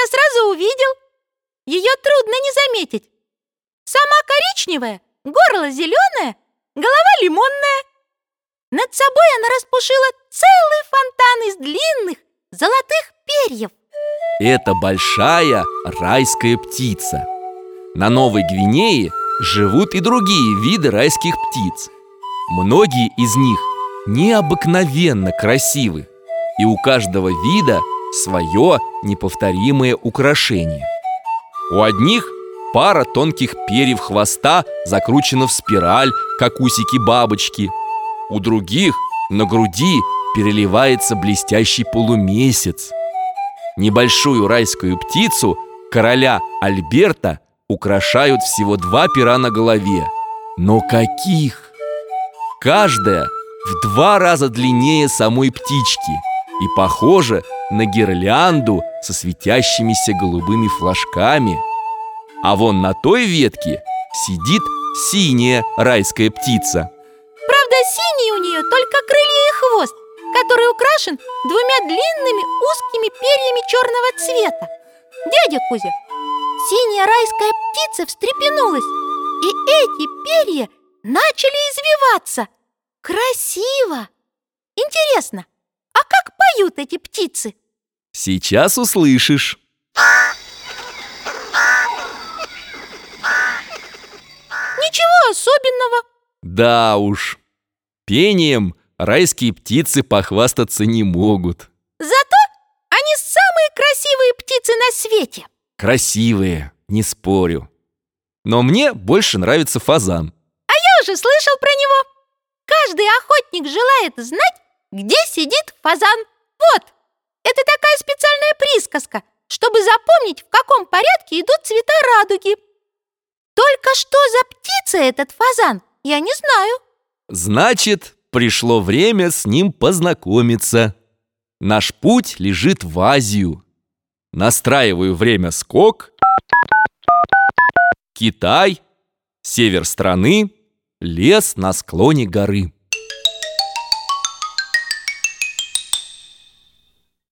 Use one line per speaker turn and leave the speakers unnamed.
я сразу увидел. Ее трудно не заметить. Сама коричневая, горло зеленое, голова лимонная. Над собой она распушила целый фонтан из длинных золотых перьев.
Это большая райская птица. На Новой Гвинее живут и другие виды райских птиц. Многие из них необыкновенно красивы, и у каждого вида свое неповторимое украшение. У одних пара тонких перьев хвоста закручена в спираль, как усики бабочки. У других на груди переливается блестящий полумесяц. Небольшую райскую птицу, короля Альберта, украшают всего два пера на голове. Но каких? Каждая в два раза длиннее самой птички и похожа на гирлянду со светящимися голубыми флажками. А вон на той ветке сидит синяя райская птица.
Правда, синий у нее только крылья и хвост, который украшен двумя длинными узкими перьями черного цвета. Дядя Кузя, синяя райская птица встрепенулась, и эти перья начали извиваться. Красиво! Интересно, а как поют эти птицы?
Сейчас услышишь.
Ничего особенного.
Да уж, пением райские птицы похвастаться не могут.
Зато они самые красивые птицы на свете.
Красивые, не спорю. Но мне больше нравится фазан.
А я уже слышал про него. Каждый охотник желает знать, где сидит фазан. Вот, это такая специальная присказка, чтобы запомнить, в каком порядке идут цвета радуги. Только что за птица этот фазан, я не знаю.
Значит, пришло время с ним познакомиться. Наш путь лежит в Азию. Настраиваю время скок. Китай, север страны, лес на склоне горы.